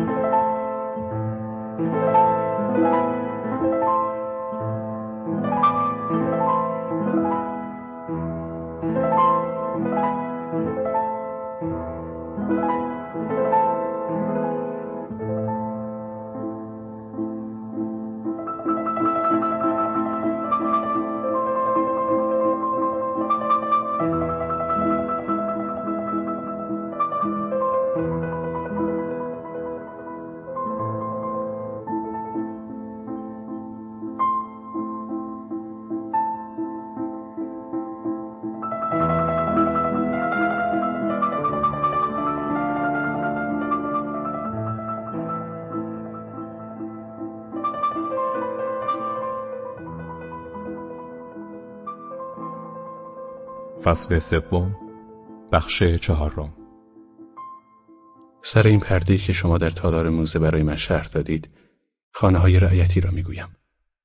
Thank you. فصل سوم بخش چهارم. سر این پرده که شما در تالار موزه برای من شرح دادید خانه های رعیتی را می‌گویم.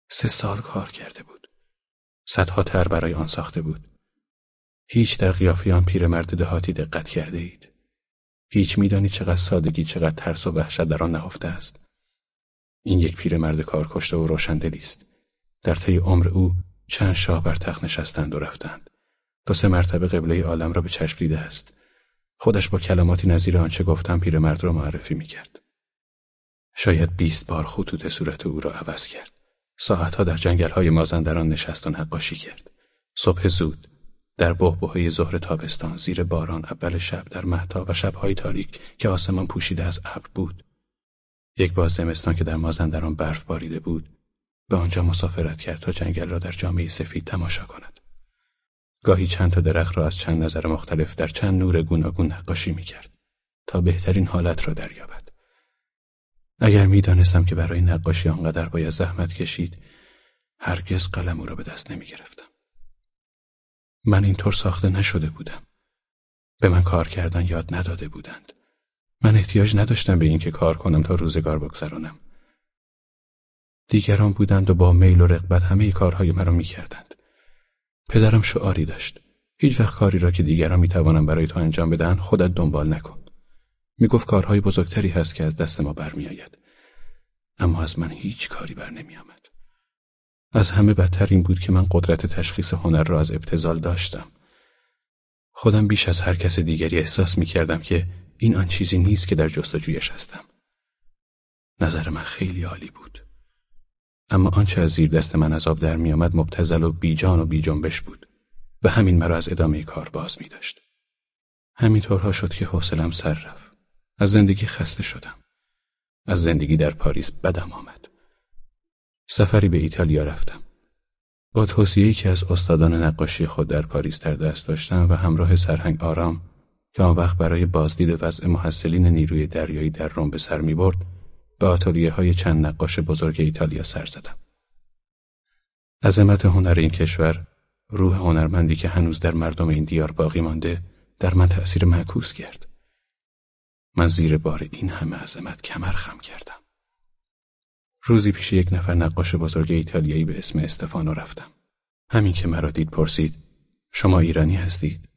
سه سال کار کرده بود. صدها تر برای آن ساخته بود. هیچ در قیافه آن پیرمرد دهاتی دقت کرده اید. هیچ میدانی چقدر سادگی چقدر ترس و وحشت در آن نهفته است. این یک پیرمرد کار کشته و روشندلی است. در طی عمر او چند شاه بر تخت نشستند و رفتند. دو سه مرتبه قبله عالم را به چشم دیده است. خودش با کلماتی نظیر آنچه گفتم پیرمرد را معرفی می‌کرد. شاید بیست بار خطوط صورت او را عوض کرد. ساعتها در جنگل های مازندران نشست و نقاشی کرد. صبح زود در بهبهه ظهر تابستان زیر باران اول شب در مهتا و شبهای تاریک که آسمان پوشیده از ابر بود. یک باز زمستان که در مازندران برف باریده بود به آنجا مسافرت کرد تا جنگل را در جامعه سفید تماشا کند. گاهی چند تا درخت را از چند نظر مختلف در چند نور گوناگون نقاشی می‌کرد تا بهترین حالت را دریابد. اگر می‌دانستم که برای نقاشی آنقدر باید زحمت کشید، هرگز قلم او را به دست نمی‌گرفتم. من اینطور ساخته نشده بودم. به من کار کردن یاد نداده بودند. من احتیاج نداشتم به اینکه کار کنم تا روزگار بگذرانم. دیگران بودند و با میل و رغبت همه کارهای مرا می‌کردند. پدرم شعاری داشت. هیچ وقت کاری را که دیگران می‌توانم برای تو انجام بدن خودت دنبال نکن. می‌گفت کارهای بزرگتری هست که از دست ما برمیآید. اما از من هیچ کاری بر نمیآمد. از همه بدتر این بود که من قدرت تشخیص هنر را از ابتزال داشتم. خودم بیش از هر کس دیگری احساس می کردم که این آن چیزی نیست که در جستجویش هستم. نظر من خیلی عالی بود. اما آنچه از زیر دست من از آب در میآمد مبتزل و بیجان و بیجنبش بود و همین مرا از ادامه کار باز می داشت. همینطورها شد که حوصلم سر رفت. از زندگی خسته شدم. از زندگی در پاریس بدم آمد. سفری به ایتالیا رفتم. با توصیه‌ای که از استادان نقاشی خود در پاریس در دست داشتم و همراه سرهنگ آرام که آن وقت برای بازدید وضع محصلین نیروی دریایی در روم به سر می برد به آتولیه های چند نقاش بزرگ ایتالیا سر زدم. عظمت هنر این کشور، روح هنرمندی که هنوز در مردم این دیار باقی مانده، در من تأثیر معکوس کرد. من زیر بار این همه عظمت کمر خم کردم. روزی پیش یک نفر نقاش بزرگ ایتالیایی به اسم استفانو رفتم. همین که مرا دید پرسید شما ایرانی هستید؟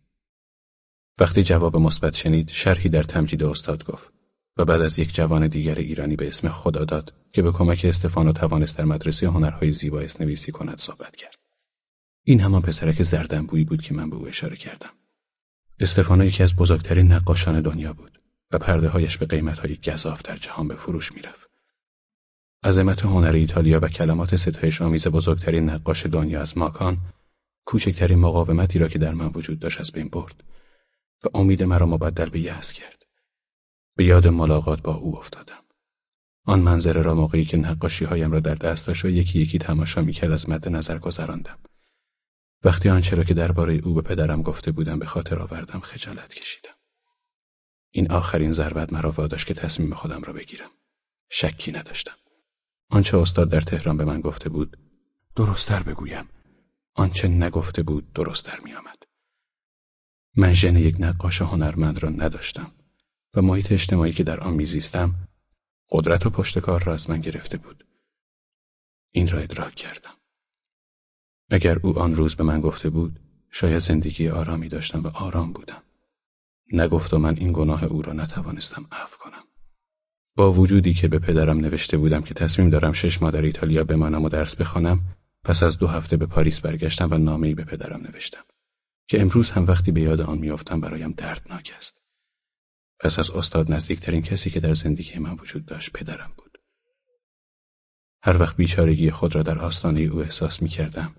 وقتی جواب مثبت شنید شرحی در تمجید استاد گفت و بعد از یک جوان دیگر ایرانی به اسم خدا داد که به کمک استفانو توانست در مدرسه هنرهای زیبا نویسی کند صحبت کرد. این همان پسرک زردنبویی بود که من به او اشاره کردم. استفانو یکی از بزرگترین نقاشان دنیا بود و پرده هایش به قیمت های گذاف در جهان به فروش می‌رفت. عظمت هنر ایتالیا و کلمات ستایش آمیز بزرگترین نقاش دنیا از ماکان کوچکترین مقاومتی را که در من وجود داشت از بین برد و امید مرا مبدل به یأس کرد. به یاد ملاقات با او افتادم. آن منظره را موقعی که نقاشی هایم را در دست داشت و یکی یکی تماشا می‌کرد از مد نظر گذراندم. وقتی آنچه را که درباره او به پدرم گفته بودم به خاطر آوردم خجالت کشیدم. این آخرین ضربت مرا واداشت که تصمیم خودم را بگیرم. شکی نداشتم. آنچه استاد در تهران به من گفته بود درستتر بگویم. آنچه نگفته بود درستتر میآمد. من ژن یک نقاش هنرمند را نداشتم. و محیط اجتماعی که در آن میزیستم قدرت و پشتکار را از من گرفته بود. این را ادراک کردم. اگر او آن روز به من گفته بود شاید زندگی آرامی داشتم و آرام بودم. نگفت و من این گناه او را نتوانستم عفو کنم. با وجودی که به پدرم نوشته بودم که تصمیم دارم شش ماه در ایتالیا بمانم و درس بخوانم پس از دو هفته به پاریس برگشتم و نامه‌ای به پدرم نوشتم که امروز هم وقتی به یاد آن میافتم برایم دردناک است پس از استاد نزدیکترین کسی که در زندگی من وجود داشت پدرم بود. هر وقت بیچارگی خود را در آستانه او احساس می کردم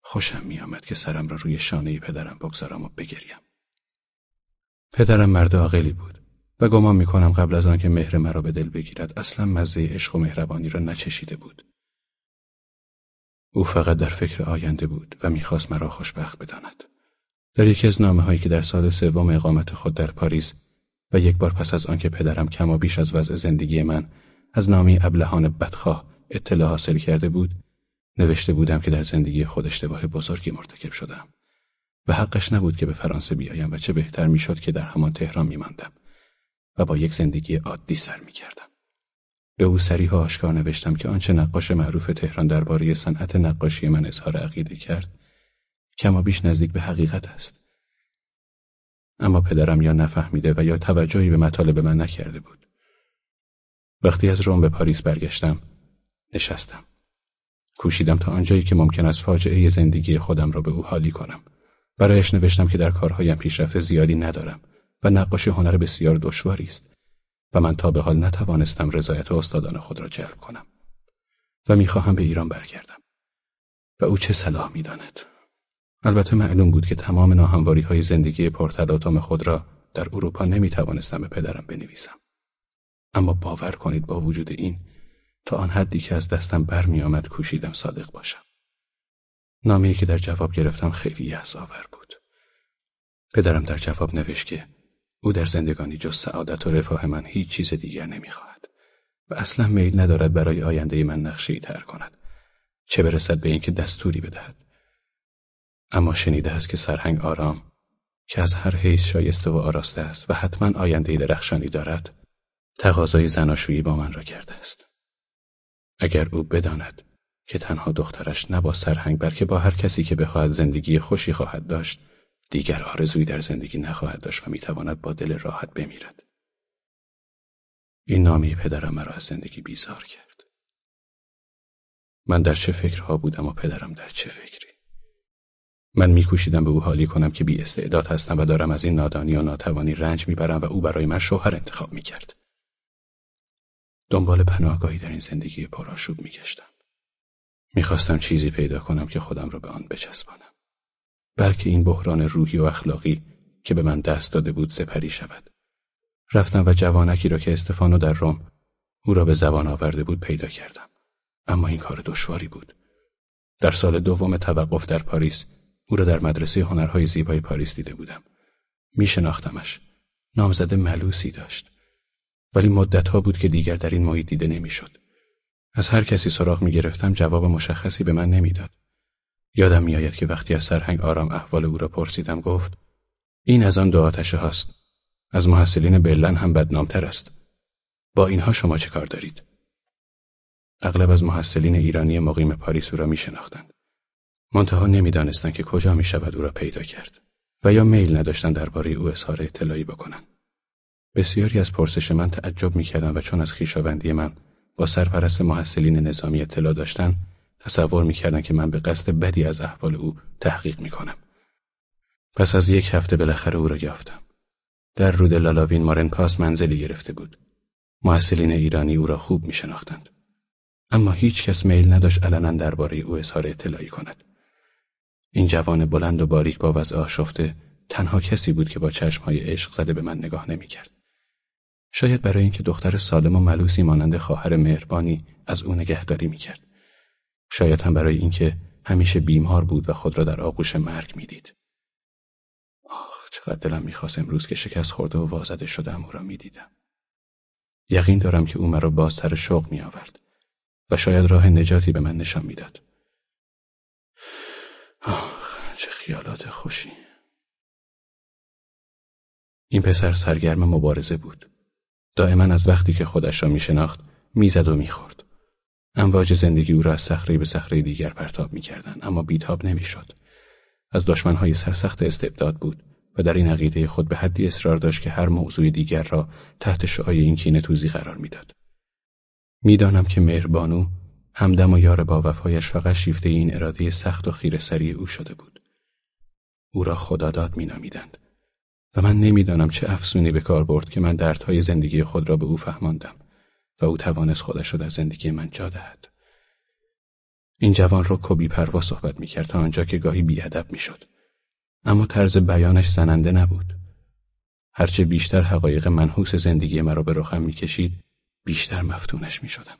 خوشم می آمد که سرم را روی شانه پدرم بگذارم و بگریم. پدرم مرد عاقلی بود و گمان می کنم قبل از آنکه مهر مرا به دل بگیرد اصلا مزه عشق و مهربانی را نچشیده بود. او فقط در فکر آینده بود و می‌خواست مرا خوشبخت بداند. در یکی از نامه هایی که در سال سوم اقامت خود در پاریس و یک بار پس از آنکه پدرم کما بیش از وضع زندگی من از نامی ابلهان بدخواه اطلاع حاصل کرده بود نوشته بودم که در زندگی خود اشتباه بزرگی مرتکب شدم و حقش نبود که به فرانسه بیایم و چه بهتر می‌شد که در همان تهران میماندم و با یک زندگی عادی سر می‌کردم. به او سریح و آشکار نوشتم که آنچه نقاش معروف تهران درباره صنعت نقاشی من اظهار عقیده کرد کما بیش نزدیک به حقیقت است. اما پدرم یا نفهمیده و یا توجهی به مطالب من نکرده بود. وقتی از روم به پاریس برگشتم نشستم. کوشیدم تا آنجایی که ممکن است فاجعه زندگی خودم را به او حالی کنم. برایش نوشتم که در کارهایم پیشرفت زیادی ندارم و نقاشی هنر بسیار دشواری است و من تا به حال نتوانستم رضایت استادان خود را جلب کنم و می‌خواهم به ایران برگردم. و او چه صلاح می‌داند؟ البته معلوم بود که تمام ناهمواری های زندگی پرتلاطم خود را در اروپا نمی‌توانستم به پدرم بنویسم. اما باور کنید با وجود این تا آن حدی که از دستم برمیآمد کوشیدم صادق باشم. نامی که در جواب گرفتم خیلی یحسآور بود. پدرم در جواب نوشت که او در زندگانی جز سعادت و رفاه من هیچ چیز دیگر نمی‌خواهد و اصلا میل ندارد برای آینده من نقشه تر کند چه برسد به اینکه دستوری بدهد. اما شنیده است که سرهنگ آرام که از هر حیث شایسته و آراسته است و حتما آینده درخشانی دارد تقاضای زناشویی با من را کرده است اگر او بداند که تنها دخترش نه با سرهنگ بلکه با هر کسی که بخواهد زندگی خوشی خواهد داشت دیگر آرزویی در زندگی نخواهد داشت و می‌تواند با دل راحت بمیرد. این نامی پدرم مرا از زندگی بیزار کرد. من در چه فکرها بودم و پدرم در چه فکری؟ من میکوشیدم به او حالی کنم که بی استعداد هستم و دارم از این نادانی و ناتوانی رنج می‌برم و او برای من شوهر انتخاب می‌کرد. دنبال پناهگاهی در این زندگی پرآشوب میگشتم. می‌خواستم چیزی پیدا کنم که خودم را به آن بچسبانم. بلکه این بحران روحی و اخلاقی که به من دست داده بود سپری شود. رفتم و جوانکی را که استفانو در روم او را به زبان آورده بود پیدا کردم. اما این کار دشواری بود. در سال دوم توقف در پاریس او را در مدرسه هنرهای زیبای پاریس دیده بودم. می شناختمش. نامزد ملوسی داشت. ولی مدتها بود که دیگر در این محیط دیده نمی‌شد. از هر کسی سراغ می گرفتم جواب مشخصی به من نمی‌داد. یادم میآید که وقتی از سرهنگ آرام احوال او را پرسیدم گفت این از آن دو آتشه هاست از محصلین بلن هم بدنامتر است با اینها شما چه کار دارید اغلب از محصلین ایرانی مقیم پاریس او را می شناختند منتها نمی‌دانستند که کجا می شود او را پیدا کرد و یا میل نداشتند درباره او اظهار اطلاعی بکنند بسیاری از پرسش من تعجب می‌کردند و چون از خویشاوندی من با سرپرست محصلین نظامی اطلاع داشتند تصور می‌کردن که من به قصد بدی از احوال او تحقیق می‌کنم. پس از یک هفته بالاخره او را یافتم. در رود لالاوین مارن پاس منزلی گرفته بود. محصلین ایرانی او را خوب میشناختند. اما هیچ کس میل نداشت علنا درباره او اظهار اطلاعی کند. این جوان بلند و باریک با وضع آشفته تنها کسی بود که با چشمهای عشق زده به من نگاه نمی‌کرد. شاید برای اینکه دختر سالم و ملوسی مانند خواهر مهربانی از او نگهداری می‌کرد. شاید هم برای اینکه همیشه بیمار بود و خود را در آغوش مرگ می‌دید. آخ چقدر دلم می‌خواست امروز که شکست خورده و وازده شدم او را می‌دیدم. یقین دارم که او مرا باز سر شوق می آورد و شاید راه نجاتی به من نشان می‌داد. آخ چه خیالات خوشی. این پسر سرگرم مبارزه بود. دائما از وقتی که خودش را می شناخت می‌زد و می‌خورد. امواج زندگی او را از صخره به صخره دیگر پرتاب می‌کردند اما بیتاب نمی‌شد از دشمنهای سرسخت استبداد بود و در این عقیده خود به حدی اصرار داشت که هر موضوع دیگر را تحت شعای این کینه توزی قرار می‌داد. می‌دانم که مهربانو همدم و یار با وفایش فقط شیفته این اراده سخت و خیره سری او شده بود. او را خداداد مینامیدند و من نمی‌دانم چه افسونی به کار برد که من دردهای زندگی خود را به او فهماندم و او توانست خودش را در زندگی من جا دهد. این جوان را کبی پروا صحبت می‌کرد تا آنجا که گاهی بیادب می‌شد. اما طرز بیانش زننده نبود. هرچه بیشتر حقایق منحوس زندگی مرا به رخم می‌کشید، بیشتر مفتونش می‌شدم.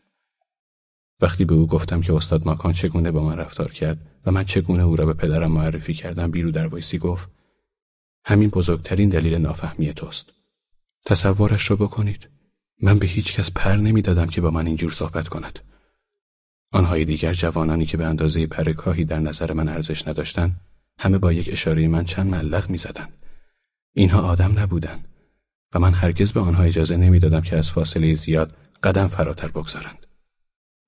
وقتی به او گفتم که استاد ماکان چگونه با من رفتار کرد و من چگونه او را به پدرم معرفی کردم بیرو در وایسی گفت همین بزرگترین دلیل نافهمی توست. تصورش را بکنید. من به هیچ کس پر نمی‌دادم که با من اینجور صحبت کند. آنهای دیگر جوانانی که به اندازه پرکاهی در نظر من ارزش نداشتند همه با یک اشاره من چند ملق می‌زدند اینها آدم نبودند و من هرگز به آنها اجازه نمی‌دادم که از فاصله زیاد قدم فراتر بگذارند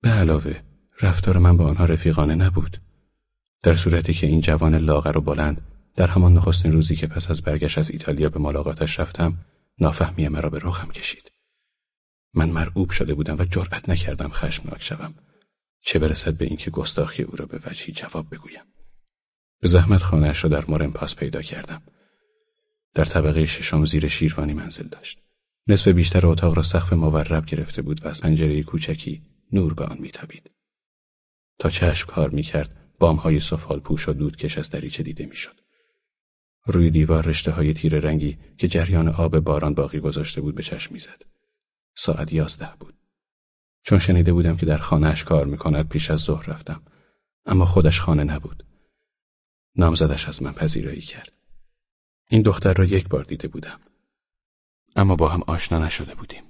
به علاوه رفتار من با آنها رفیقانه نبود. در صورتی که این جوان لاغر و بلند در همان نخستین روزی که پس از برگشت از ایتالیا به ملاقاتش رفتم نافهمی مرا به رخم کشید. من مرعوب شده بودم و جرأت نکردم خشمناک شوم. چه برسد به اینکه گستاخی او را به وجهی جواب بگویم. به زحمت خانهاش را در مورن پاس پیدا کردم. در طبقه ششم زیر شیروانی منزل داشت. نصف بیشتر اتاق را سقف مورب گرفته بود و از پنجره کوچکی نور به آن میتابید. تا چشم کار می‌کرد بامهای سفال پوش و دودکش از دریچه دیده می‌شد. روی دیوار رشته های تیر رنگی که جریان آب باران باقی گذاشته بود به چشم می‌زد. ساعت یازده بود. چون شنیده بودم که در خانهاش کار می‌کند پیش از ظهر رفتم. اما خودش خانه نبود. نامزدش از من پذیرایی کرد. این دختر را یک بار دیده بودم. اما با هم آشنا نشده بودیم.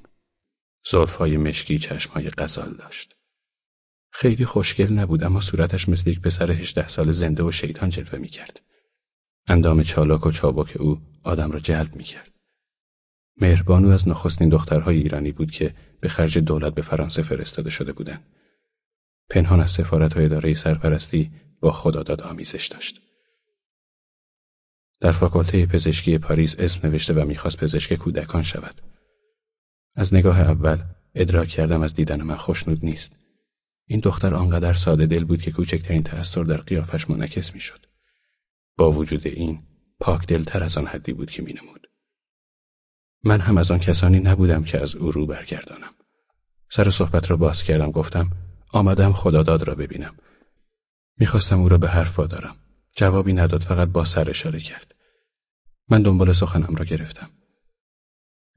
زلفهای مشکی چشمهای غزال داشت خیلی خوشگل نبود اما صورتش مثل یک پسر هجده سال زنده و شیطان جلوه می‌کرد اندام چالاک و چابک او آدم را جلب می‌کرد مهربانو از نخستین دخترهای ایرانی بود که به خرج دولت به فرانسه فرستاده شده بودند. پنهان از سفارت و اداره سرپرستی با خداداد آمیزش داشت. در فاکولته پزشکی پاریس اسم نوشته و می‌خواست پزشک کودکان شود. از نگاه اول ادراک کردم از دیدن من خوشنود نیست. این دختر آنقدر ساده دل بود که کوچکترین تأثیر در قیافش منعکس می‌شد. با وجود این پاک دلتر از آن حدی بود که مینمود. من هم از آن کسانی نبودم که از او رو برگردانم. سر صحبت را باز کردم گفتم آمدم خداداد را ببینم. می‌خواستم او را به حرف دارم. جوابی نداد فقط با سر اشاره کرد. من دنبال سخنم را گرفتم.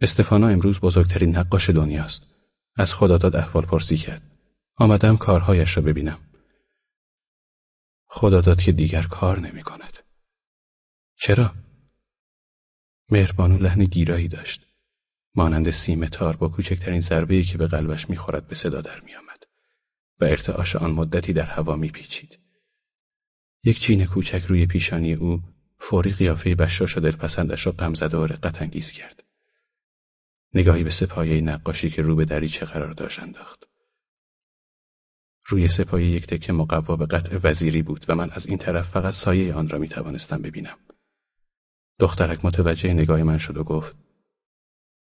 استفانا امروز بزرگترین نقاش دنیاست. از خداداد احوال پرسی کرد. آمدم کارهایش را ببینم. خداداد که دیگر کار نمی کند. چرا؟ مهربانو لحن گیرایی داشت. مانند سیم تار با کوچکترین ضربه‌ای که به قلبش می‌خورد به صدا در میآمد و ارتعاش آن مدتی در هوا میپیچید. یک چین کوچک روی پیشانی او فوری قیافه بشاش و دلپسندش را غمزده و رقت انگیز کرد. نگاهی به سپایه نقاشی که رو به دریچه قرار داشت انداخت. روی سپایه یک تکه مقوا به قطع وزیری بود و من از این طرف فقط سایه آن را می توانستم ببینم. دخترک متوجه نگاه من شد و گفت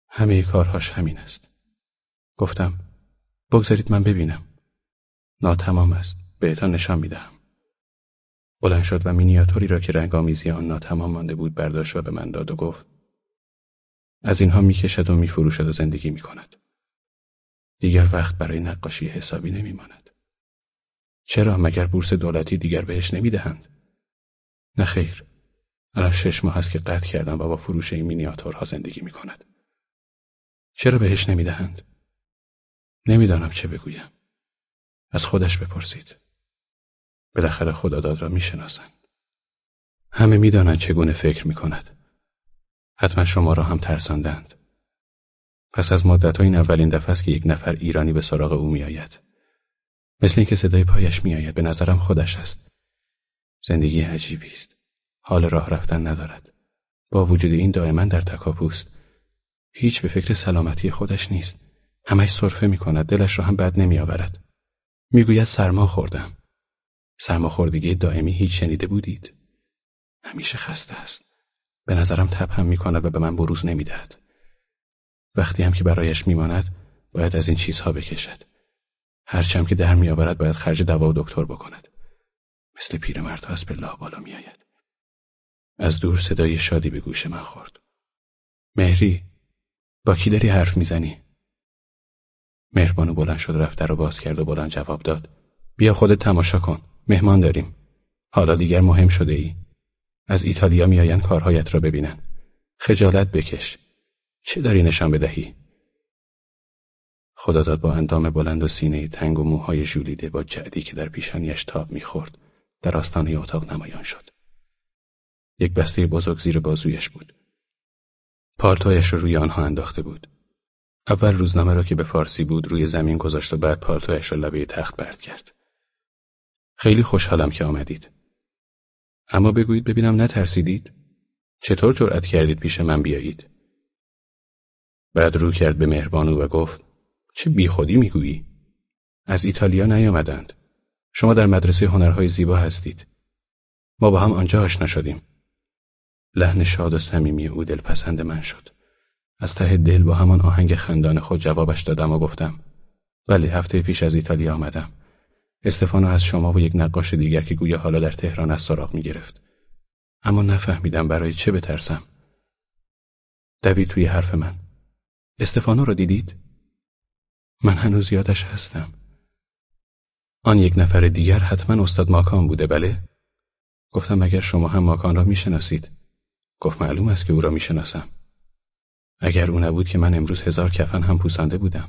همه کارهاش همین است. گفتم بگذارید من ببینم. ناتمام است. بهتان نشان می‌دهم. بلند شد و مینیاتوری را که رنگ آمیزی آن ناتمام مانده بود برداشت و به من داد و گفت از اینها می‌کشد و میفروشد و زندگی می‌کند. دیگر وقت برای نقاشی حسابی نمیماند. چرا مگر بورس دولتی دیگر بهش نمی‌دهند؟ نه خیر. الان شش ماه است که قطع کردم و با فروش این مینیاتورها زندگی می کند. چرا بهش نمی‌دهند؟ نمی‌دانم چه بگویم. از خودش بپرسید. بالاخره خداداد را می‌شناسند. همه می‌دانند چگونه فکر می کند. حتما شما را هم ترساندند. پس از مدت این اولین دفعه است که یک نفر ایرانی به سراغ او میآید. مثل اینکه صدای پایش میآید به نظرم خودش است. زندگی عجیبی است. حال راه رفتن ندارد. با وجود این دائما در تکاپوست. هیچ به فکر سلامتی خودش نیست. همش صرفه می کند. دلش را هم بد نمی آورد. می‌گوید سرما خوردم. سرماخوردگی دائمی هیچ شنیده بودید؟ همیشه خسته است. به نظرم تب هم می کند و به من بروز نمی دهد. وقتی هم که برایش میماند باید از این چیزها بکشد. هرچم که در میآورد باید خرج دوا و دکتر بکند. مثل پیرمردها از پله بالا میآید. از دور صدای شادی به گوش من خورد. مهری با کی داری حرف می‌زنی؟ مهربانو بلند شد رفت در و باز کرد و بلند جواب داد. بیا خودت تماشا کن. مهمان داریم. حالا دیگر مهم شده ای. از ایتالیا میآیند کارهایت را ببینن. خجالت بکش. چه داری نشان بدهی؟ خدا داد با اندام بلند و سینه تنگ و موهای ژولیده با جعدی که در پیشانیش تاب می‌خورد در آستانه اتاق نمایان شد. یک بسته بزرگ زیر بازویش بود. پالتویش را روی آنها انداخته بود. اول روزنامه را که به فارسی بود روی زمین گذاشت و بعد پالتویش را لبه تخت برد کرد. خیلی خوشحالم که آمدید. اما بگویید ببینم نترسیدید؟ چطور جرأت کردید پیش من بیایید؟ بعد رو کرد به مهربانو و گفت چه بیخودی می‌گویی؟ از ایتالیا نیامدند. شما در مدرسه هنرهای زیبا هستید. ما با هم آنجا آشنا شدیم. لحن شاد و صمیمی او دلپسند من شد. از ته دل با همان آهنگ خندان خود جوابش دادم و گفتم بله هفته پیش از ایتالیا آمدم. استفانو از شما و یک نقاش دیگر که گویا حالا در تهران از سراغ می گرفت. اما نفهمیدم برای چه بترسم. دوید توی حرف من. استفانو را دیدید؟ من هنوز یادش هستم. آن یک نفر دیگر حتما استاد ماکان بوده بله؟ گفتم اگر شما هم ماکان را می‌شناسید. گفت معلوم است که او را می‌شناسم. اگر او نبود که من امروز هزار کفن هم پوسانده بودم.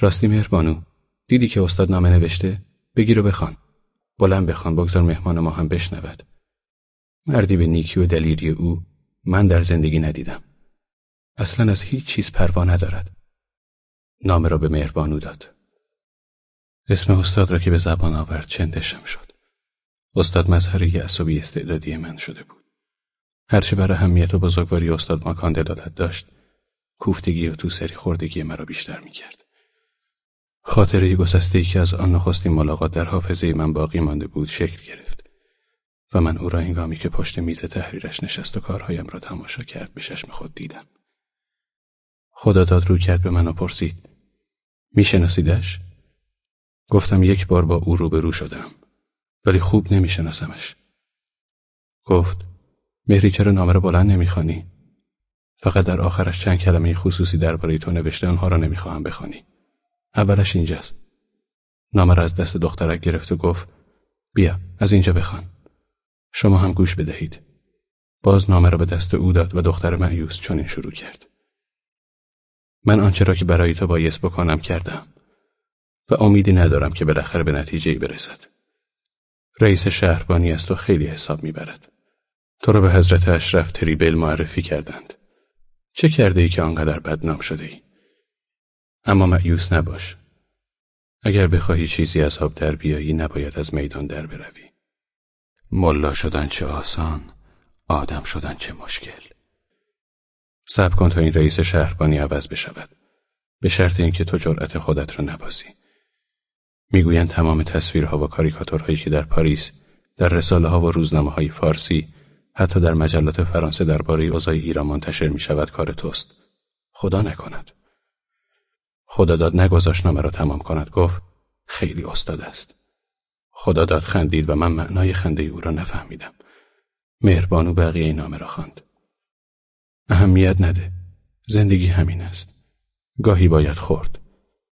راستی مهربانو دیدی که استاد نامه نوشته؟ بگیر و بخوان. بلند بخوان بگذار مهمان ما هم بشنود. مردی به نیکی و دلیری او من در زندگی ندیدم. اصلا از هیچ چیز پروا ندارد. نامه را به مهربانو داد. اسم استاد را که به زبان آورد چندشم شد. استاد مظهر و استعدادی من شده بود. هرچه بر اهمیت و بزرگواری استاد ماکان دلالت داشت، کوفتگی و تو سری خوردگی مرا بیشتر می‌کرد. خاطره گسسته که از آن نخستین ملاقات در حافظه من باقی مانده بود شکل گرفت و من او را هنگامی که پشت میز تحریرش نشست و کارهایم را تماشا کرد به چشم خود دیدم. خدا داد رو کرد به من و پرسید میشناسیدش؟ گفتم یک بار با او روبرو شدم ولی خوب نمیشناسمش. گفت مهری چرا نامه را بلند نمی‌خوانی؟ فقط در آخرش چند کلمه خصوصی درباره تو نوشته آنها را نمی‌خواهم بخوانی. اولش اینجاست. نامه را از دست دخترک گرفت و گفت بیا از اینجا بخوان. شما هم گوش بدهید. باز نامه را به دست او داد و دختر معیوس چنین شروع کرد. من آنچه را که برای تو بایست بکنم کردم و امیدی ندارم که بالاخره به نتیجه ای برسد. رئیس شهربانی از تو خیلی حساب می‌برد. تو را به حضرت اشرف تریبل معرفی کردند. چه کرده ای که آنقدر بدنام شده ای؟ اما معیوس نباش. اگر بخواهی چیزی از آب در بیایی نباید از میدان در بروی. ملا شدن چه آسان، آدم شدن چه مشکل. صبر کن تا این رئیس شهربانی عوض بشود. به شرط اینکه تو جرأت خودت را نبازی. می‌گویند تمام تصویرها و کاریکاتورهایی که در پاریس در رساله ها و روزنامه های فارسی حتی در مجلات فرانسه درباره اوضاع ایران منتشر می شود کار توست. خدا نکند. خدا داد نگذاشت نامه را تمام کند گفت خیلی استاد است. خدا داد خندید و من معنای خنده او را نفهمیدم. مهربانو بقیه نامه را خواند. اهمیت نده. زندگی همین است. گاهی باید خورد.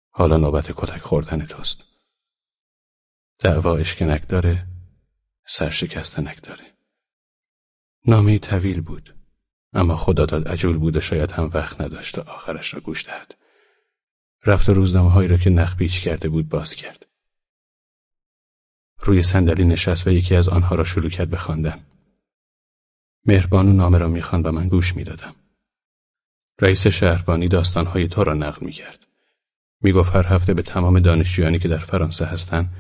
حالا نوبت کتک خوردن توست. دعوا اشکنک داره، سرشکستنک داره. نامه طویل بود. اما خدا داد عجول بود و شاید هم وقت نداشت تا آخرش را گوش دهد. رفت روزنامه هایی را که نخ پیچ کرده بود باز کرد. روی صندلی نشست و یکی از آنها را شروع کرد به خواندن. مهربانو نامه را می‌خواند و من گوش می‌دادم. رئیس شهربانی داستانهای تو را نقل می‌کرد. می‌گفت هر هفته به تمام دانشجویانی که در فرانسه هستند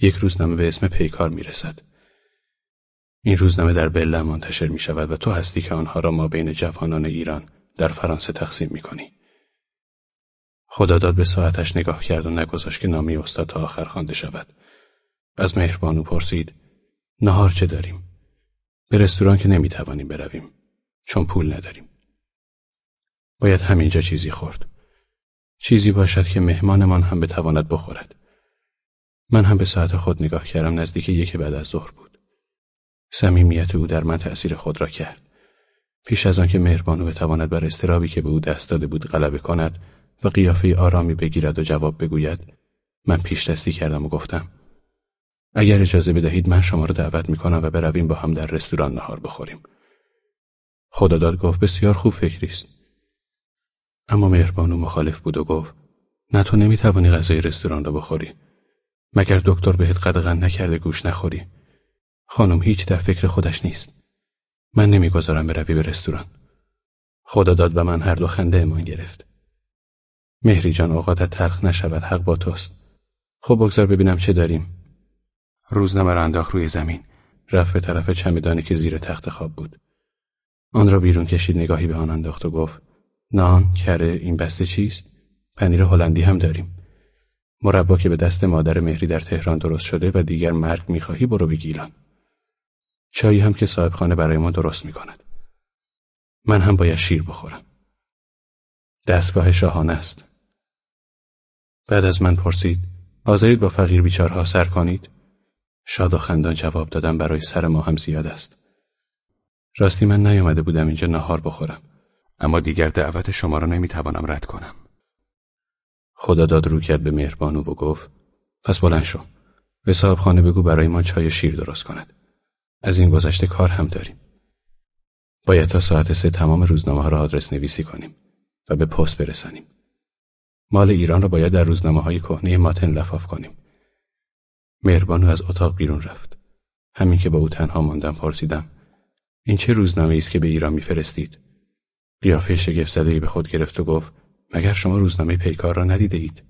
یک روزنامه به اسم پیکار می‌رسد. این روزنامه در بله منتشر می شود و تو هستی که آنها را ما بین جوانان ایران در فرانسه تقسیم می کنی. خداداد به ساعتش نگاه کرد و نگذاشت که نامی استاد تا آخر خوانده شود. از مهربانو پرسید نهار چه داریم؟ به رستوران که نمی توانیم برویم. چون پول نداریم. باید همینجا چیزی خورد. چیزی باشد که مهمانمان هم بتواند بخورد. من هم به ساعت خود نگاه کردم نزدیک یک بعد از ظهر بود. صمیمیت او در من تأثیر خود را کرد. پیش از آنکه مهربانو بتواند بر استرابی که به او دست داده بود غلبه کند و قیافه آرامی بگیرد و جواب بگوید من پیش دستی کردم و گفتم اگر اجازه بدهید من شما را دعوت می کنم و برویم با هم در رستوران نهار بخوریم. خداداد گفت بسیار خوب فکری است. اما مهربانو مخالف بود و گفت نه تو نمی‌توانی غذای رستوران را بخوری. مگر دکتر بهت قدغن نکرده گوش نخوری. خانم هیچ در فکر خودش نیست. من نمی‌گذارم بروی به رستوران. خدا داد و من هر دو خنده امان گرفت. مهری جان اوقاتت تلخ نشود حق با توست. خب بگذار ببینم چه داریم. روزنامه را انداخت روی زمین. رفت به طرف چمدانی که زیر تخت خواب بود. آن را بیرون کشید نگاهی به آن انداخت و گفت نان، کره، این بسته چیست؟ پنیر هلندی هم داریم. مربا که به دست مادر مهری در تهران درست شده و دیگر مرگ می‌خواهی برو به گیلان. چایی هم که صاحب خانه برای ما درست می‌کند. من هم باید شیر بخورم. دستگاه شاهانه است. بعد از من پرسید حاضرید با فقیر بیچارها سر کنید؟ شاد و خندان جواب دادم برای سر ما هم زیاد است. راستی من نیامده بودم اینجا نهار بخورم. اما دیگر دعوت شما را نمی‌توانم رد کنم. خدا داد رو کرد به مهربانو و گفت پس بلند شو. به صاحب خانه بگو برای ما چای شیر درست کند. از این گذشته کار هم داریم. باید تا ساعت سه تمام روزنامه ها را آدرس نویسی کنیم و به پست برسانیم. مال ایران را باید در روزنامه های کهنه ماتن لفاف کنیم. مهربانو از اتاق بیرون رفت. همین که با او تنها ماندم پرسیدم این چه روزنامه است که به ایران میفرستید؟ قیافه شگفت زده به خود گرفت و گفت مگر شما روزنامه پیکار را ندیده اید؟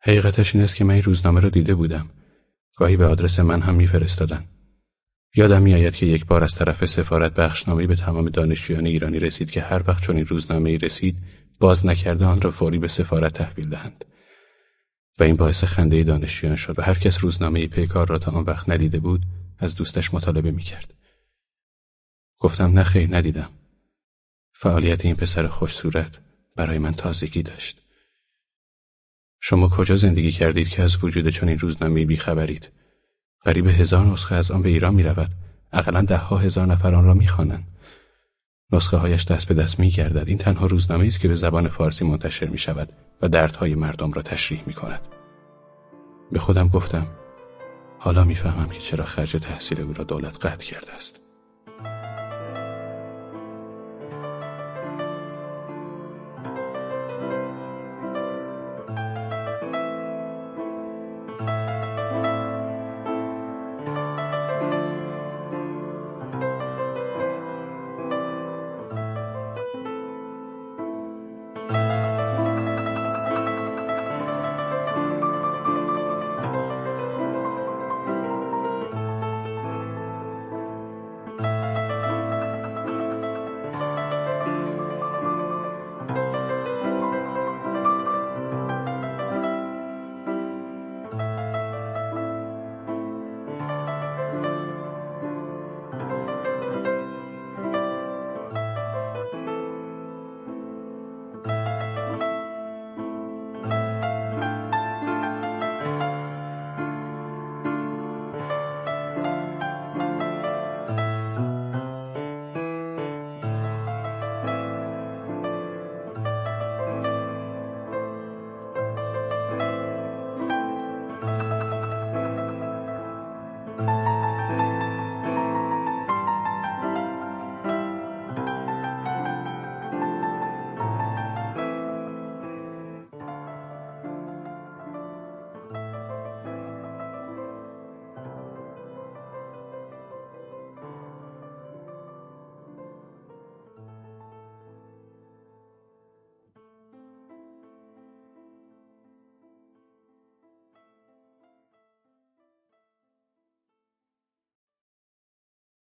حقیقتش این است که من این روزنامه را دیده بودم. گاهی به آدرس من هم میفرستادن. یادم میآید که یک بار از طرف سفارت بخشنامه به تمام دانشجویان ایرانی رسید که هر وقت چون این روزنامه ای رسید باز نکرده آن را فوری به سفارت تحویل دهند. و این باعث خنده دانشجویان شد و هر کس روزنامه پیکار را تا آن وقت ندیده بود از دوستش مطالبه می‌کرد. گفتم نه خیر ندیدم. فعالیت این پسر خوش صورت برای من تازگی داشت. شما کجا زندگی کردید که از وجود چنین روزنامه بیخبرید؟ قریب هزار نسخه از آن به ایران می رود. اقلا ده ها هزار نفر آن را می خوانند. نسخه هایش دست به دست می گردد. این تنها روزنامه است که به زبان فارسی منتشر می شود و دردهای مردم را تشریح می کند. به خودم گفتم حالا می‌فهمم که چرا خرج تحصیل او را دولت قطع کرده است.